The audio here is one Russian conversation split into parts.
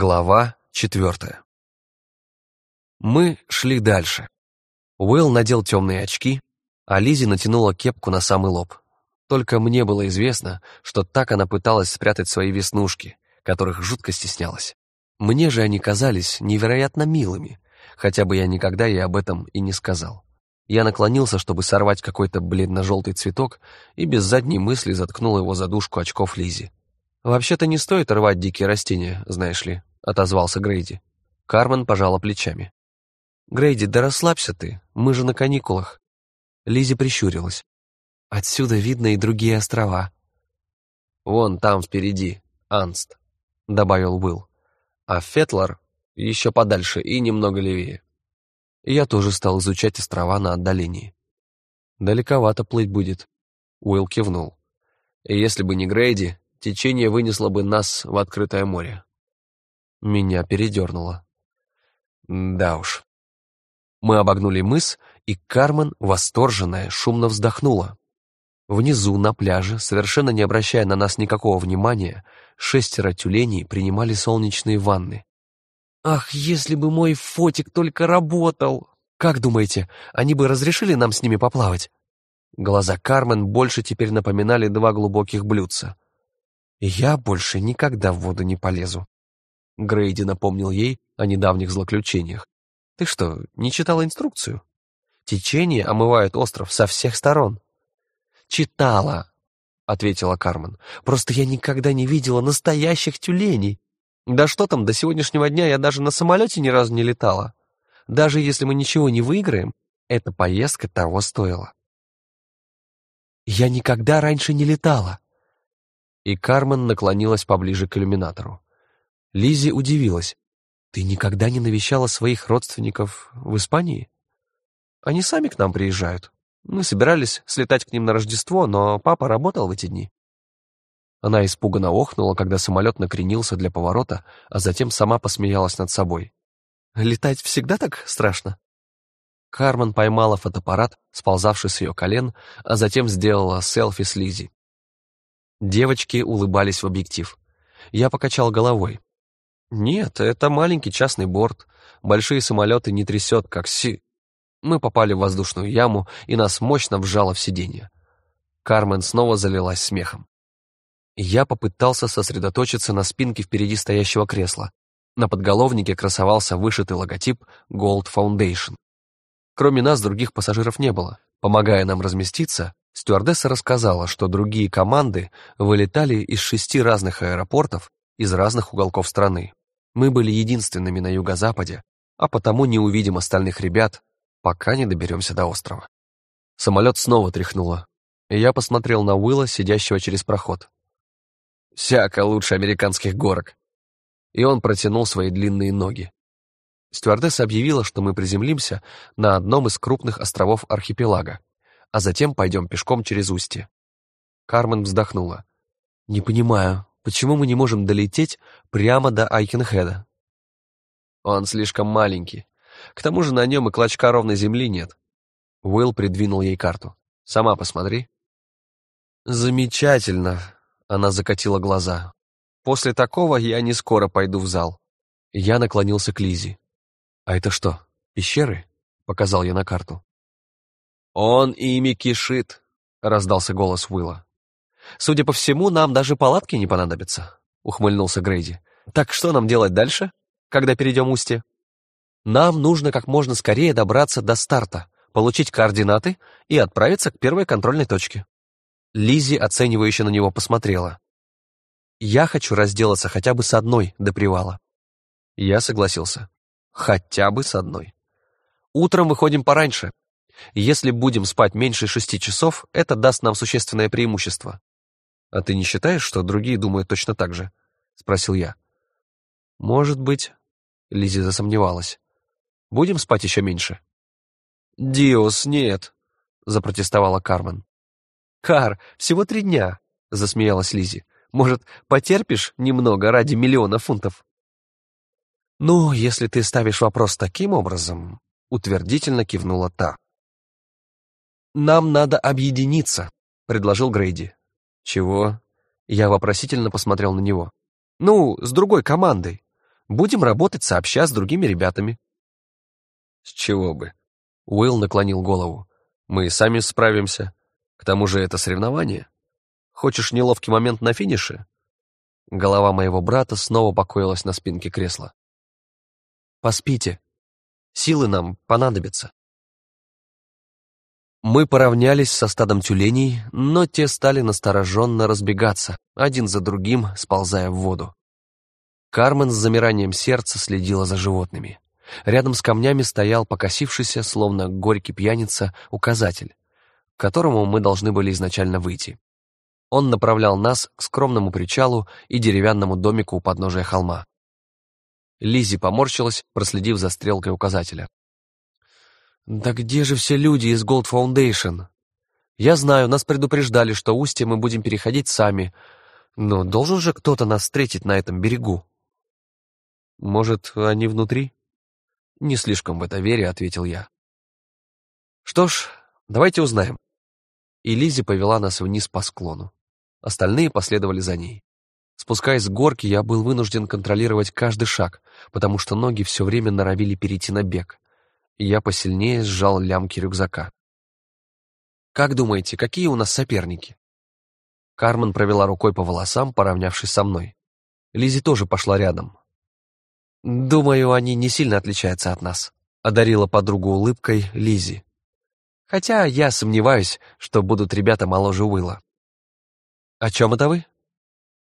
Глава четвертая. Мы шли дальше. Уилл надел темные очки, а Лизи натянула кепку на самый лоб. Только мне было известно, что так она пыталась спрятать свои веснушки, которых жутко стеснялась. Мне же они казались невероятно милыми, хотя бы я никогда ей об этом и не сказал. Я наклонился, чтобы сорвать какой-то бледно-желтый цветок, и без задней мысли заткнул его за дужку очков Лизи. «Вообще-то не стоит рвать дикие растения, знаешь ли», — отозвался Грейди. Кармен пожала плечами. «Грейди, да расслабься ты, мы же на каникулах». Лизи прищурилась. «Отсюда видно и другие острова». «Вон там впереди, Анст», — добавил Уилл. «А Фетлар еще подальше и немного левее». я тоже стал изучать острова на отдалении. «Далековато плыть будет», — Уилл кивнул. «И если бы не Грейди, течение вынесло бы нас в открытое море. Меня передернуло. Да уж. Мы обогнули мыс, и Кармен, восторженная, шумно вздохнула. Внизу, на пляже, совершенно не обращая на нас никакого внимания, шестеро тюленей принимали солнечные ванны. «Ах, если бы мой фотик только работал! Как думаете, они бы разрешили нам с ними поплавать?» Глаза Кармен больше теперь напоминали два глубоких блюдца. «Я больше никогда в воду не полезу». Грейди напомнил ей о недавних злоключениях. «Ты что, не читала инструкцию? Течение омывает остров со всех сторон». «Читала», — ответила Кармен. «Просто я никогда не видела настоящих тюленей. Да что там, до сегодняшнего дня я даже на самолете ни разу не летала. Даже если мы ничего не выиграем, эта поездка того стоила». «Я никогда раньше не летала», и Кармен наклонилась поближе к иллюминатору. Лизи удивилась. «Ты никогда не навещала своих родственников в Испании?» «Они сами к нам приезжают. Мы собирались слетать к ним на Рождество, но папа работал в эти дни». Она испуганно охнула, когда самолет накренился для поворота, а затем сама посмеялась над собой. «Летать всегда так страшно?» Кармен поймала фотоаппарат, сползавший с ее колен, а затем сделала селфи с Лизи. Девочки улыбались в объектив. Я покачал головой. «Нет, это маленький частный борт. Большие самолеты не трясет, как си...» Мы попали в воздушную яму, и нас мощно вжало в сиденье. Кармен снова залилась смехом. Я попытался сосредоточиться на спинке впереди стоящего кресла. На подголовнике красовался вышитый логотип Gold Foundation. Кроме нас других пассажиров не было. Помогая нам разместиться, Стюардесса рассказала, что другие команды вылетали из шести разных аэропортов из разных уголков страны. Мы были единственными на юго-западе, а потому не увидим остальных ребят, пока не доберемся до острова. Самолет снова тряхнуло, и я посмотрел на Уилла, сидящего через проход. «Всяко лучше американских горок». И он протянул свои длинные ноги. Стюардесса объявила, что мы приземлимся на одном из крупных островов архипелага, а затем пойдем пешком через устье. Кармен вздохнула. «Не понимаю, почему мы не можем долететь прямо до Айкенхеда?» «Он слишком маленький. К тому же на нем и клочка ровной земли нет». Уилл придвинул ей карту. «Сама посмотри». «Замечательно», — она закатила глаза. «После такого я не скоро пойду в зал». Я наклонился к Лизе. «А это что, пещеры?» — показал я на карту. «Он ими кишит», — раздался голос Уилла. «Судя по всему, нам даже палатки не понадобятся», — ухмыльнулся Грейди. «Так что нам делать дальше, когда перейдем устье?» «Нам нужно как можно скорее добраться до старта, получить координаты и отправиться к первой контрольной точке». Лизи оценивающе на него посмотрела. «Я хочу разделаться хотя бы с одной до привала». Я согласился. «Хотя бы с одной». «Утром выходим пораньше, если будем спать меньше шести часов, это даст нам существенное преимущество. А ты не считаешь, что другие думают точно так же? Спросил я. Может быть. Лизи засомневалась. Будем спать еще меньше? Диос, нет, запротестовала Кармен. Кар, всего три дня, засмеялась Лизи. Может, потерпишь немного ради миллиона фунтов? Ну, если ты ставишь вопрос таким образом, утвердительно кивнула та. «Нам надо объединиться», — предложил Грейди. «Чего?» Я вопросительно посмотрел на него. «Ну, с другой командой. Будем работать сообща с другими ребятами». «С чего бы?» Уилл наклонил голову. «Мы сами справимся. К тому же это соревнование. Хочешь неловкий момент на финише?» Голова моего брата снова покоилась на спинке кресла. «Поспите. Силы нам понадобятся». Мы поравнялись со стадом тюленей, но те стали настороженно разбегаться, один за другим сползая в воду. Кармен с замиранием сердца следила за животными. Рядом с камнями стоял покосившийся, словно горький пьяница, указатель, к которому мы должны были изначально выйти. Он направлял нас к скромному причалу и деревянному домику у подножия холма. Лизи поморщилась, проследив за стрелкой указателя. «Да где же все люди из Gold Foundation? Я знаю, нас предупреждали, что устье мы будем переходить сами, но должен же кто-то нас встретить на этом берегу». «Может, они внутри?» «Не слишком в это вере», — ответил я. «Что ж, давайте узнаем». И Лизи повела нас вниз по склону. Остальные последовали за ней. Спускаясь с горки, я был вынужден контролировать каждый шаг, потому что ноги все время норовили перейти на бег и я посильнее сжал лямки рюкзака. «Как думаете, какие у нас соперники?» Кармен провела рукой по волосам, поравнявшись со мной. Лизи тоже пошла рядом. «Думаю, они не сильно отличаются от нас», — одарила подругу улыбкой Лизи. «Хотя я сомневаюсь, что будут ребята моложе Уилла». «О чем это вы?»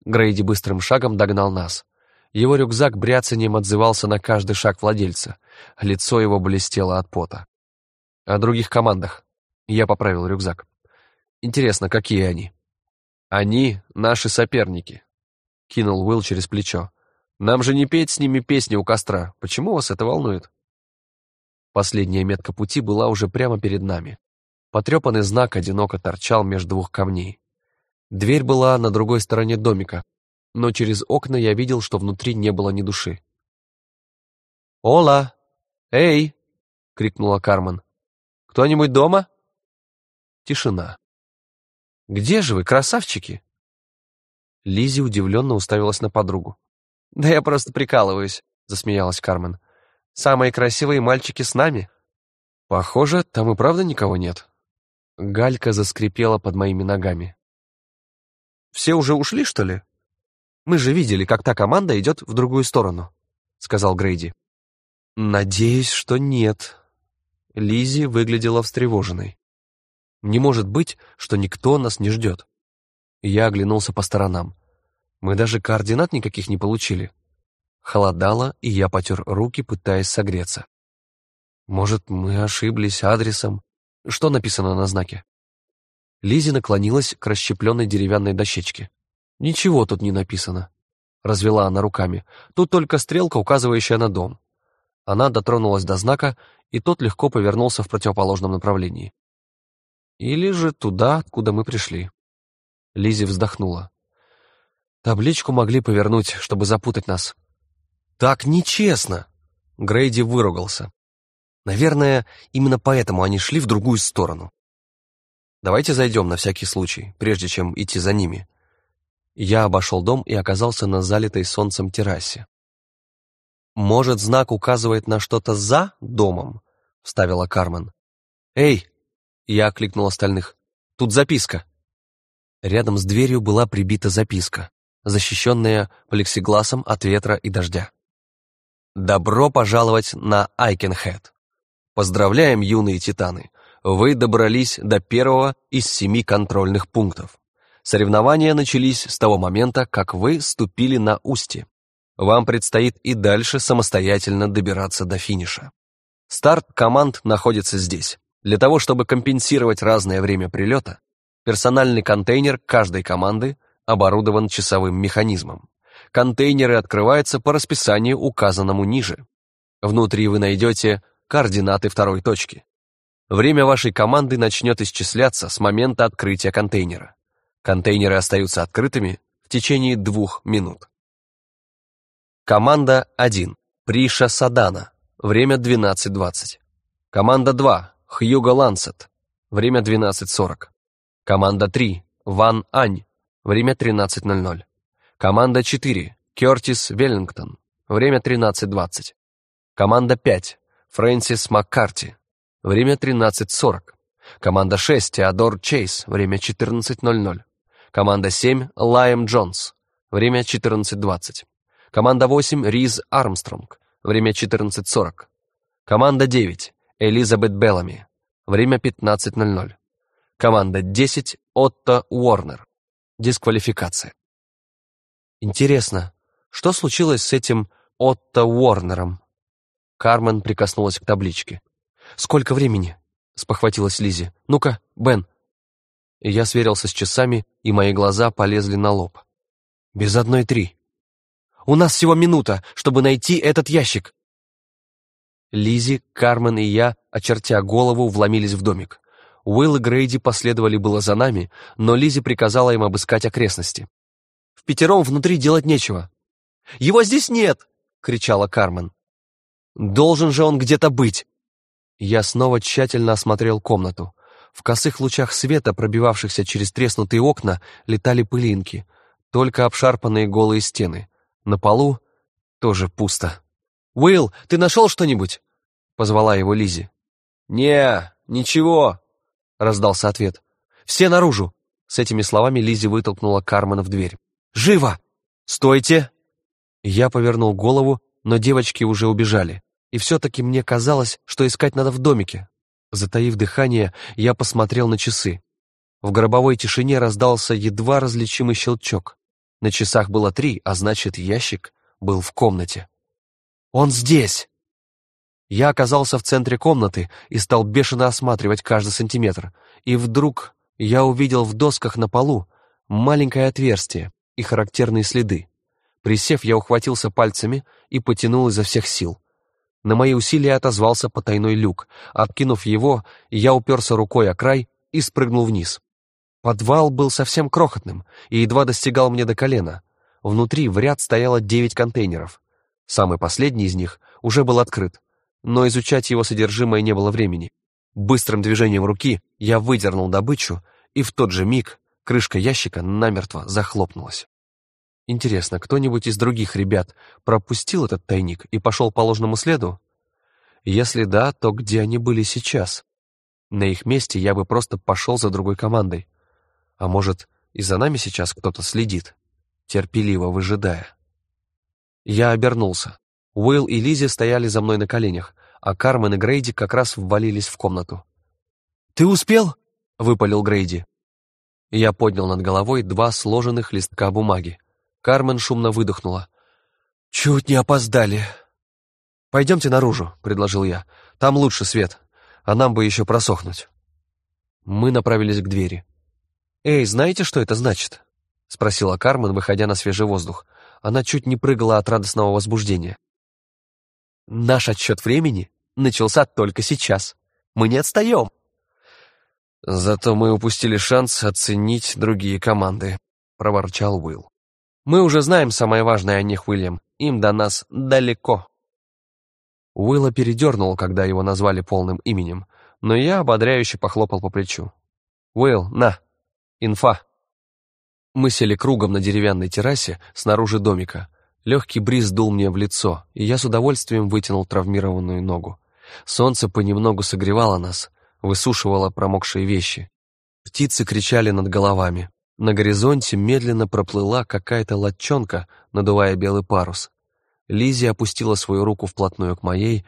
Грейди быстрым шагом догнал нас. Его рюкзак бряцанием отзывался на каждый шаг владельца. Лицо его блестело от пота. О других командах. Я поправил рюкзак. Интересно, какие они? Они — наши соперники. Кинул Уилл через плечо. Нам же не петь с ними песни у костра. Почему вас это волнует? Последняя метка пути была уже прямо перед нами. Потрепанный знак одиноко торчал между двух камней. Дверь была на другой стороне домика, но через окна я видел, что внутри не было ни души. «Ола! Эй!» — крикнула Кармен. «Кто-нибудь дома?» Тишина. «Где же вы, красавчики?» Лизи удивленно уставилась на подругу. «Да я просто прикалываюсь», — засмеялась Кармен. «Самые красивые мальчики с нами?» «Похоже, там и правда никого нет». Галька заскрипела под моими ногами. «Все уже ушли, что ли?» Мы же видели, как та команда идет в другую сторону», — сказал Грейди. «Надеюсь, что нет». Лизи выглядела встревоженной. «Не может быть, что никто нас не ждет». Я оглянулся по сторонам. Мы даже координат никаких не получили. Холодало, и я потер руки, пытаясь согреться. Может, мы ошиблись адресом? Что написано на знаке? Лизи наклонилась к расщепленной деревянной дощечке. «Ничего тут не написано», — развела она руками. «Тут только стрелка, указывающая на дом». Она дотронулась до знака, и тот легко повернулся в противоположном направлении. «Или же туда, откуда мы пришли». Лизи вздохнула. «Табличку могли повернуть, чтобы запутать нас». «Так нечестно!» Грейди выругался. «Наверное, именно поэтому они шли в другую сторону. Давайте зайдем на всякий случай, прежде чем идти за ними. Я обошел дом и оказался на залитой солнцем террасе. «Может, знак указывает на что-то за домом?» — вставила Кармен. «Эй!» — я окликнул остальных. «Тут записка!» Рядом с дверью была прибита записка, защищенная плексигласом от ветра и дождя. «Добро пожаловать на Айкенхед! Поздравляем, юные титаны! Вы добрались до первого из семи контрольных пунктов. Соревнования начались с того момента, как вы ступили на устье. Вам предстоит и дальше самостоятельно добираться до финиша. Старт команд находится здесь. Для того, чтобы компенсировать разное время прилета, персональный контейнер каждой команды оборудован часовым механизмом. Контейнеры открываются по расписанию, указанному ниже. Внутри вы найдете координаты второй точки. Время вашей команды начнет исчисляться с момента открытия контейнера. Контейнеры остаются открытыми в течение двух минут. Команда 1. Приша Садана. Время 12.20. Команда 2. Хьюго Лансет. Время 12.40. Команда 3. Ван Ань. Время 13.00. Команда 4. Кертис Веллингтон. время 13.20. Команда 5, Фрэнсис Маккарти, время 13.40. Команда 6, Теодор Чейз, время 14.00. Команда 7, Лайм Джонс, время 14.20. Команда 8, Риз Армстронг, время 14.40. Команда 9, Элизабет Беллами, время 15.00. Команда 10, Отто Уорнер. Дисквалификация. Интересно, что случилось с этим Отто Уорнером? Кармен прикоснулась к табличке. «Сколько времени?» — спохватилась Лизи. «Ну-ка, Бен». Я сверился с часами, и мои глаза полезли на лоб. «Без одной три». «У нас всего минута, чтобы найти этот ящик!» Лизи, Кармен и я, очертя голову, вломились в домик. Уилл и Грейди последовали было за нами, но Лизи приказала им обыскать окрестности. «В пятером внутри делать нечего». «Его здесь нет!» — кричала Кармен. «Должен же он где-то быть!» Я снова тщательно осмотрел комнату. В косых лучах света, пробивавшихся через треснутые окна, летали пылинки, только обшарпанные голые стены. На полу тоже пусто. «Уилл, ты нашел что-нибудь?» — позвала его Лизи. «Не, ничего», — раздался ответ. «Все наружу!» С этими словами Лизи вытолкнула Кармена в дверь. «Живо! Стойте!» Я повернул голову, но девочки уже убежали. И все-таки мне казалось, что искать надо в домике. Затаив дыхание, я посмотрел на часы. В гробовой тишине раздался едва различимый щелчок. На часах было три, а значит, ящик был в комнате. «Он здесь!» Я оказался в центре комнаты и стал бешено осматривать каждый сантиметр. И вдруг я увидел в досках на полу маленькое отверстие и характерные следы. Присев, я ухватился пальцами и потянул изо всех сил. На мои усилия отозвался потайной люк. Откинув его, я уперся рукой о край и спрыгнул вниз. Подвал был совсем крохотным и едва достигал мне до колена. Внутри в ряд стояло девять контейнеров. Самый последний из них уже был открыт, но изучать его содержимое не было времени. Быстрым движением руки я выдернул добычу, и в тот же миг крышка ящика намертво захлопнулась. Интересно, кто-нибудь из других ребят пропустил этот тайник и пошел по ложному следу? Если да, то где они были сейчас? На их месте я бы просто пошел за другой командой. А может, и за нами сейчас кто-то следит, терпеливо выжидая. Я обернулся. Уилл и Лизи стояли за мной на коленях, а Кармен и Грейди как раз ввалились в комнату. «Ты успел?» — выпалил Грейди. Я поднял над головой два сложенных листка бумаги. Кармен шумно выдохнула. «Чуть не опоздали». «Пойдемте наружу», — предложил я. «Там лучше свет, а нам бы еще просохнуть». Мы направились к двери. «Эй, знаете, что это значит?» — спросила Кармен, выходя на свежий воздух. Она чуть не прыгала от радостного возбуждения. «Наш отсчет времени начался только сейчас. Мы не отстаем». «Зато мы упустили шанс оценить другие команды», — проворчал Уилл. Мы уже знаем самое важное о них, Уильям. Им до нас далеко». Уилла передернул, когда его назвали полным именем, но я ободряюще похлопал по плечу. «Уилл, на, инфа». Мы сели кругом на деревянной террасе снаружи домика. Легкий бриз дул мне в лицо, и я с удовольствием вытянул травмированную ногу. Солнце понемногу согревало нас, высушивало промокшие вещи. Птицы кричали над головами. На горизонте медленно проплыла какая-то лодчонка, надувая белый парус. Лизи опустила свою руку вплотную к моей,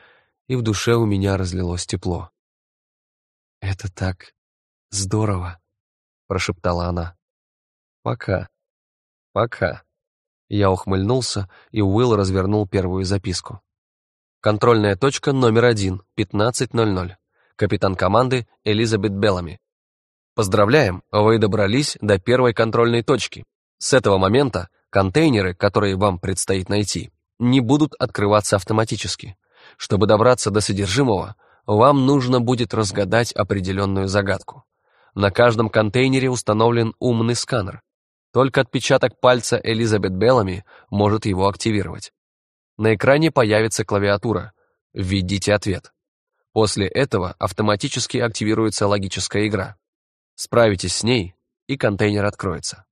и в душе у меня разлилось тепло. «Это так здорово», — прошептала она. «Пока. Пока». Я ухмыльнулся, и Уилл развернул первую записку. Контрольная точка номер один, 15.00. Капитан команды Элизабет Беллами. Поздравляем, вы добрались до первой контрольной точки. С этого момента контейнеры, которые вам предстоит найти, не будут открываться автоматически. Чтобы добраться до содержимого, вам нужно будет разгадать определенную загадку. На каждом контейнере установлен умный сканер. Только отпечаток пальца Элизабет Беллами может его активировать. На экране появится клавиатура «Введите ответ». После этого автоматически активируется логическая игра. Справитесь с ней, и контейнер откроется.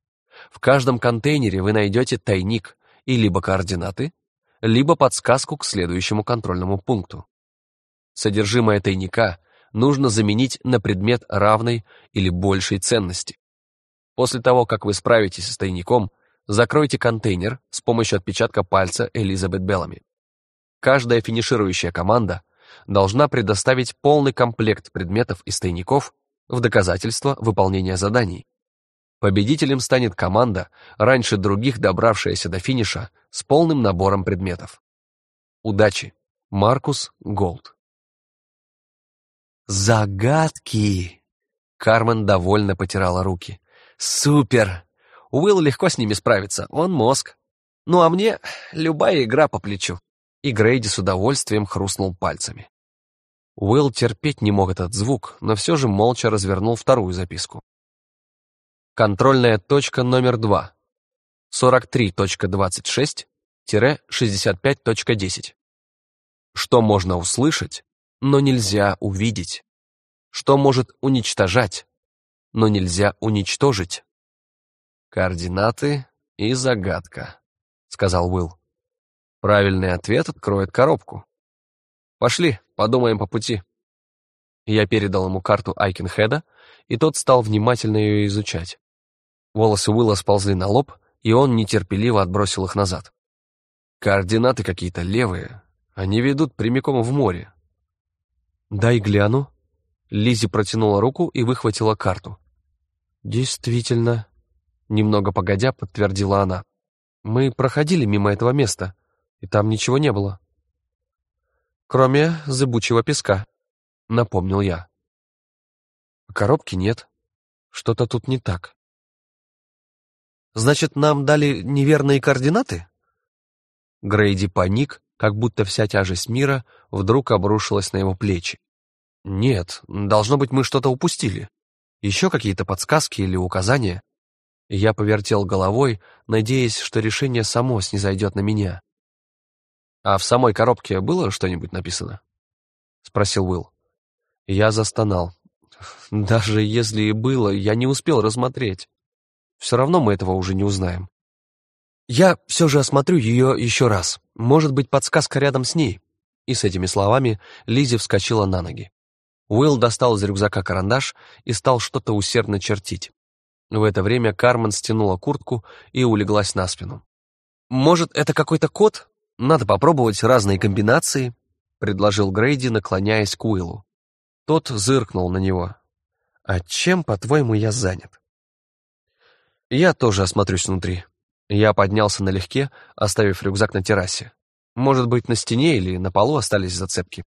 В каждом контейнере вы найдете тайник и либо координаты, либо подсказку к следующему контрольному пункту. Содержимое тайника нужно заменить на предмет равной или большей ценности. После того, как вы справитесь с тайником, закройте контейнер с помощью отпечатка пальца Элизабет Беллами. Каждая финиширующая команда должна предоставить полный комплект предметов из тайников в доказательство выполнения заданий. Победителем станет команда, раньше других добравшаяся до финиша с полным набором предметов. Удачи! Маркус Голд «Загадки!» Кармен довольно потирала руки. «Супер! Уилл легко с ними справится, он мозг. Ну а мне любая игра по плечу». И Грейди с удовольствием хрустнул пальцами. Уилл терпеть не мог этот звук, но все же молча развернул вторую записку. Контрольная точка номер два. 43.26-65.10. Что можно услышать, но нельзя увидеть. Что может уничтожать, но нельзя уничтожить. Координаты и загадка, сказал Уилл. Правильный ответ откроет коробку. Пошли, подумаем по пути. Я передал ему карту Айкенхеда, и тот стал внимательно ее изучать. Волосы Уилла сползли на лоб, и он нетерпеливо отбросил их назад. Координаты какие-то левые, они ведут прямиком в море. «Дай гляну». Лизи протянула руку и выхватила карту. «Действительно», — немного погодя подтвердила она. «Мы проходили мимо этого места, и там ничего не было». «Кроме зыбучего песка», — напомнил я. «Коробки нет. Что-то тут не так». «Значит, нам дали неверные координаты?» Грейди паник, как будто вся тяжесть мира вдруг обрушилась на его плечи. Нет, должно быть, мы что-то упустили. Еще какие-то подсказки или указания? Я повертел головой, надеясь, что решение само снизойдет на меня. «А в самой коробке было что-нибудь написано?» — спросил Уилл. Я застонал. «Даже если и было, я не успел рассмотреть. Все равно мы этого уже не узнаем. Я все же осмотрю ее еще раз. Может быть, подсказка рядом с ней». И с этими словами Лизи вскочила на ноги. Уилл достал из рюкзака карандаш и стал что-то усердно чертить. В это время Кармен стянула куртку и улеглась на спину. «Может, это какой-то код? Надо попробовать разные комбинации», — предложил Грейди, наклоняясь к Уиллу. Тот зыркнул на него. «А чем, по-твоему, я занят?» «Я тоже осмотрюсь внутри». Я поднялся налегке, оставив рюкзак на террасе. Может быть, на стене или на полу остались зацепки.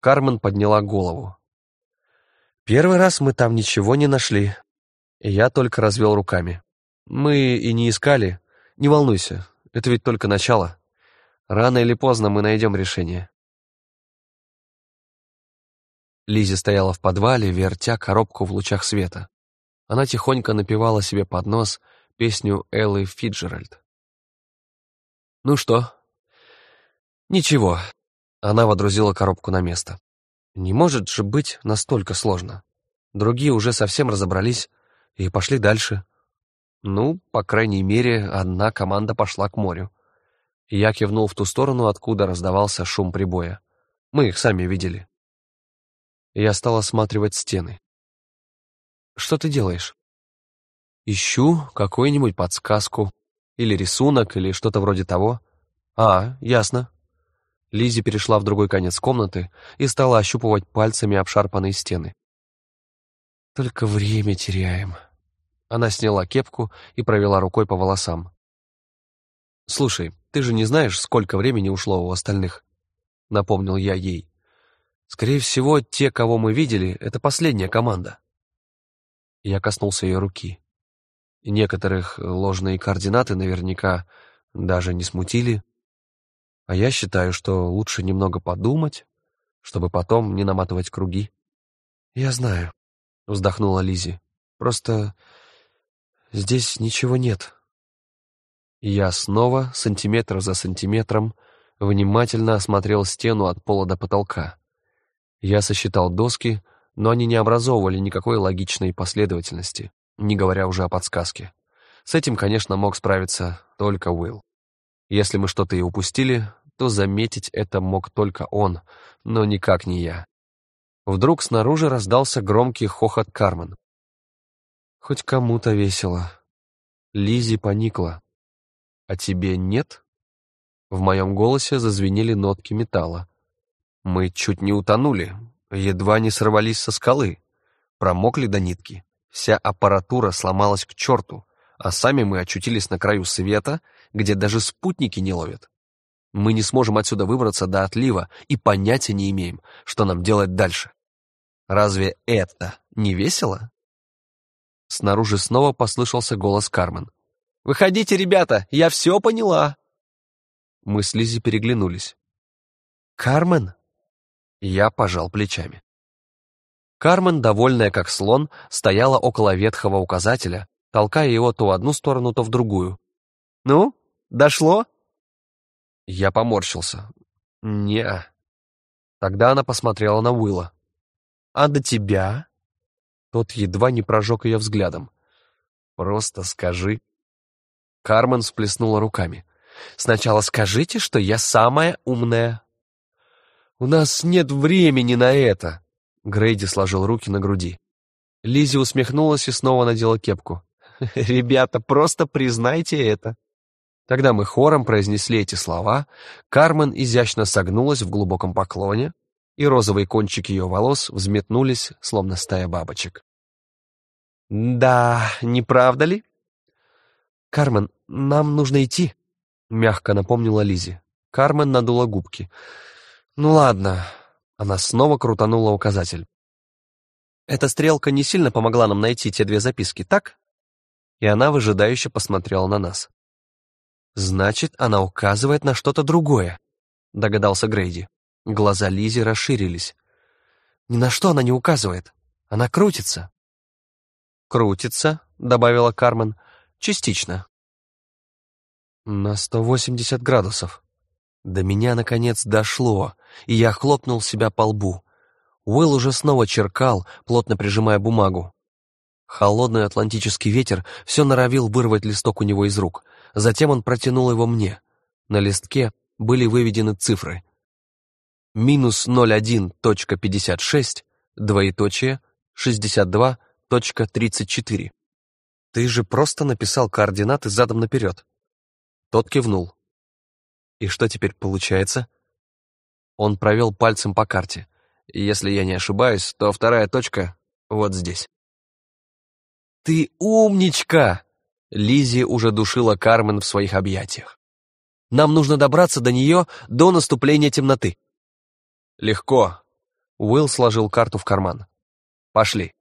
Кармен подняла голову. «Первый раз мы там ничего не нашли. Я только развел руками. Мы и не искали. Не волнуйся, это ведь только начало. Рано или поздно мы найдем решение». Лизи стояла в подвале, вертя коробку в лучах света. Она тихонько напевала себе под нос песню Эллы Фиджеральд. «Ну что?» «Ничего, она водрузила коробку на место. Не может же быть настолько сложно. Другие уже совсем разобрались и пошли дальше. Ну, по крайней мере, одна команда пошла к морю. Я кивнул в ту сторону, откуда раздавался шум прибоя. Мы их сами видели. Я стал осматривать стены. «Что ты делаешь?» «Ищу какую-нибудь подсказку. Или рисунок, или что-то вроде того. А, ясно. Лизи перешла в другой конец комнаты и стала ощупывать пальцами обшарпанные стены. «Только время теряем». Она сняла кепку и провела рукой по волосам. «Слушай, ты же не знаешь, сколько времени ушло у остальных?» — напомнил я ей. «Скорее всего, те, кого мы видели, — это последняя команда». Я коснулся ее руки. Некоторых ложные координаты наверняка даже не смутили. А я считаю, что лучше немного подумать, чтобы потом не наматывать круги. Я знаю, вздохнула Лизи. Просто здесь ничего нет. Я снова, сантиметр за сантиметром, внимательно осмотрел стену от пола до потолка. Я сосчитал доски, но они не образовывали никакой логичной последовательности, не говоря уже о подсказке. С этим, конечно, мог справиться только Уилл. Если мы что-то и упустили, то заметить это мог только он, но никак не я. Вдруг снаружи раздался громкий хохот Кармен. Хоть кому-то весело. Лизи поникла. А тебе нет? В моем голосе зазвенели нотки металла. Мы чуть не утонули, едва не сорвались со скалы, промокли до нитки. Вся аппаратура сломалась к черту, а сами мы очутились на краю света, где даже спутники не ловят. Мы не сможем отсюда выбраться до отлива и понятия не имеем, что нам делать дальше. Разве это не весело? Снаружи снова послышался голос Кармен. «Выходите, ребята, я все поняла!» Мы с Лизи переглянулись. «Кармен?» Я пожал плечами. Кармен, довольная как слон, стояла около ветхого указателя, толкая его то в одну сторону, то в другую. «Ну, дошло?» Я поморщился. не Тогда она посмотрела на Уилла. «А до тебя?» Тот едва не прожег ее взглядом. «Просто скажи». Кармен всплеснула руками. «Сначала скажите, что я самая умная». «У нас нет времени на это!» Грейди сложил руки на груди. Лизи усмехнулась и снова надела кепку. «Ребята, просто признайте это!» Тогда мы хором произнесли эти слова, Кармен изящно согнулась в глубоком поклоне, и розовые кончики ее волос взметнулись, словно стая бабочек. «Да, не правда ли?» «Кармен, нам нужно идти», — мягко напомнила Лизи. Кармен надула губки. «Ну ладно». Она снова крутанула указатель. «Эта стрелка не сильно помогла нам найти те две записки, так?» И она выжидающе посмотрела на нас. «Значит, она указывает на что-то другое», — догадался Грейди. Глаза Лизи расширились. «Ни на что она не указывает. Она крутится». «Крутится», — добавила Кармен, — «частично». «На сто восемьдесят градусов», до меня, наконец, дошло, и я хлопнул себя по лбу. Уилл уже снова черкал, плотно прижимая бумагу. Холодный атлантический ветер все норовил вырвать листок у него из рук. Затем он протянул его мне. На листке были выведены цифры. Минус 01.56, двоеточие, 62.34. Ты же просто написал координаты задом наперед. Тот кивнул. И что теперь получается? Он провел пальцем по карте. Если я не ошибаюсь, то вторая точка вот здесь. «Ты умничка!» Лизи уже душила Кармен в своих объятиях. «Нам нужно добраться до нее до наступления темноты». «Легко». Уилл сложил карту в карман. «Пошли».